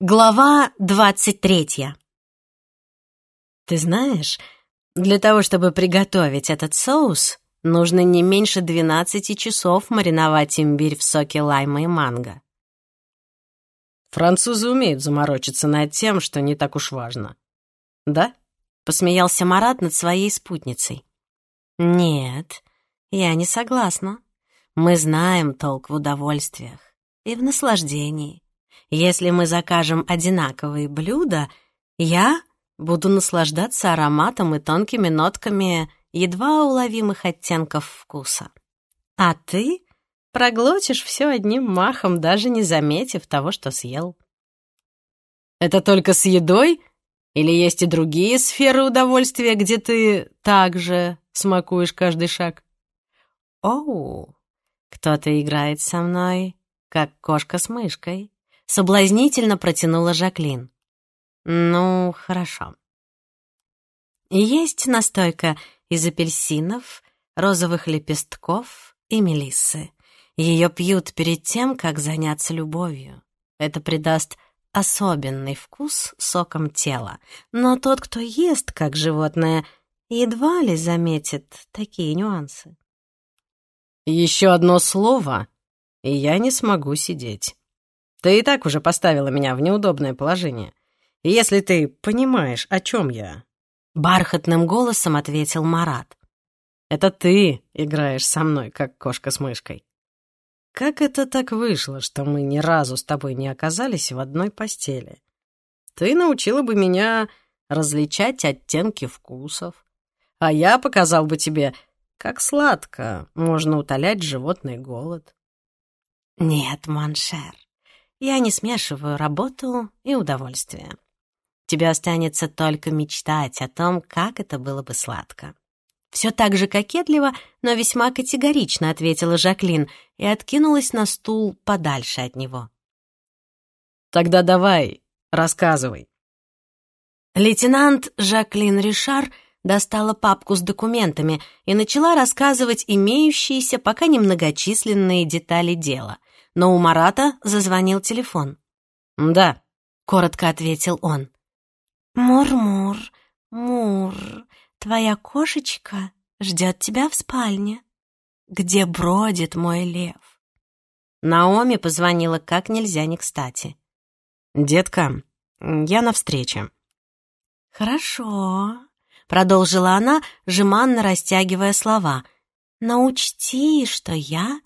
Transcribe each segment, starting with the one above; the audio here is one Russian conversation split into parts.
Глава двадцать третья. Ты знаешь, для того, чтобы приготовить этот соус, нужно не меньше двенадцати часов мариновать имбирь в соке лайма и манго. Французы умеют заморочиться над тем, что не так уж важно. Да? Посмеялся Марат над своей спутницей. Нет, я не согласна. Мы знаем толк в удовольствиях и в наслаждении. Если мы закажем одинаковые блюда, я буду наслаждаться ароматом и тонкими нотками едва уловимых оттенков вкуса. А ты проглотишь все одним махом, даже не заметив того, что съел. Это только с едой? Или есть и другие сферы удовольствия, где ты также смакуешь каждый шаг? Оу, кто-то играет со мной, как кошка с мышкой. Соблазнительно протянула Жаклин. «Ну, хорошо. Есть настойка из апельсинов, розовых лепестков и мелиссы. Ее пьют перед тем, как заняться любовью. Это придаст особенный вкус соком тела. Но тот, кто ест как животное, едва ли заметит такие нюансы. Еще одно слово, и я не смогу сидеть. Ты и так уже поставила меня в неудобное положение. Если ты понимаешь, о чем я...» Бархатным голосом ответил Марат. «Это ты играешь со мной, как кошка с мышкой. Как это так вышло, что мы ни разу с тобой не оказались в одной постели? Ты научила бы меня различать оттенки вкусов, а я показал бы тебе, как сладко можно утолять животный голод». «Нет, Маншер, я не смешиваю работу и удовольствие. Тебе останется только мечтать о том, как это было бы сладко. Все так же кокетливо, но весьма категорично ответила Жаклин и откинулась на стул подальше от него. «Тогда давай, рассказывай». Лейтенант Жаклин Ришар достала папку с документами и начала рассказывать имеющиеся пока немногочисленные детали дела — но у Марата зазвонил телефон. «Да», — коротко ответил он. «Мур-мур, Мур, твоя кошечка ждет тебя в спальне, где бродит мой лев». Наоми позвонила как нельзя не кстати. «Детка, я на встрече». «Хорошо», — продолжила она, жеманно растягивая слова. «Но учти, что я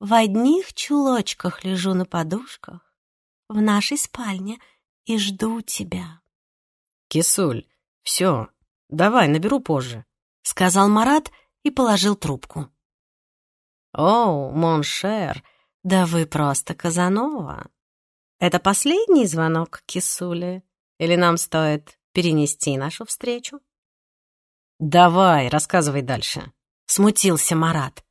в одних чулочках лежу на подушках в нашей спальне и жду тебя. Кисуль, все, давай, наберу позже, сказал Марат и положил трубку. О, mon cher, да вы просто Казанова. Это последний звонок Кисуле? Или нам стоит перенести нашу встречу? Давай, рассказывай дальше. Смутился Марат.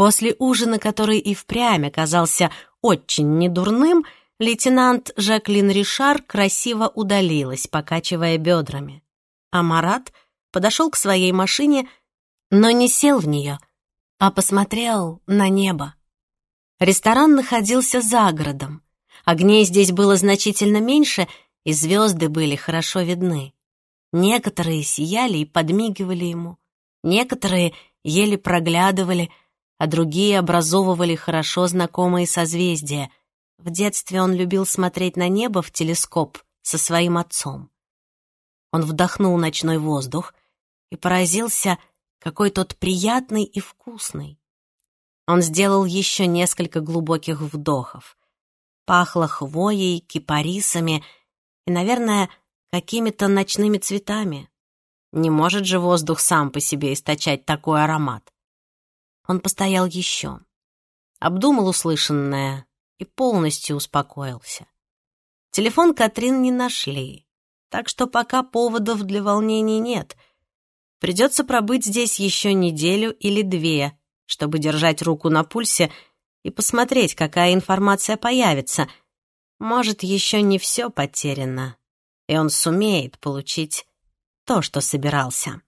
После ужина, который и впрямь оказался очень недурным, лейтенант Жаклин Ришар красиво удалилась, покачивая бедрами. А Марат подошел к своей машине, но не сел в нее, а посмотрел на небо. Ресторан находился за городом. Огней здесь было значительно меньше, и звезды были хорошо видны. Некоторые сияли и подмигивали ему, некоторые еле проглядывали, а другие образовывали хорошо знакомые созвездия. В детстве он любил смотреть на небо в телескоп со своим отцом. Он вдохнул ночной воздух и поразился, какой тот приятный и вкусный. Он сделал еще несколько глубоких вдохов. Пахло хвоей, кипарисами и, наверное, какими-то ночными цветами. Не может же воздух сам по себе источать такой аромат. Он постоял еще, обдумал услышанное и полностью успокоился. Телефон Катрин не нашли, так что пока поводов для волнений нет. Придется пробыть здесь еще неделю или две, чтобы держать руку на пульсе и посмотреть, какая информация появится. Может, еще не все потеряно, и он сумеет получить то, что собирался.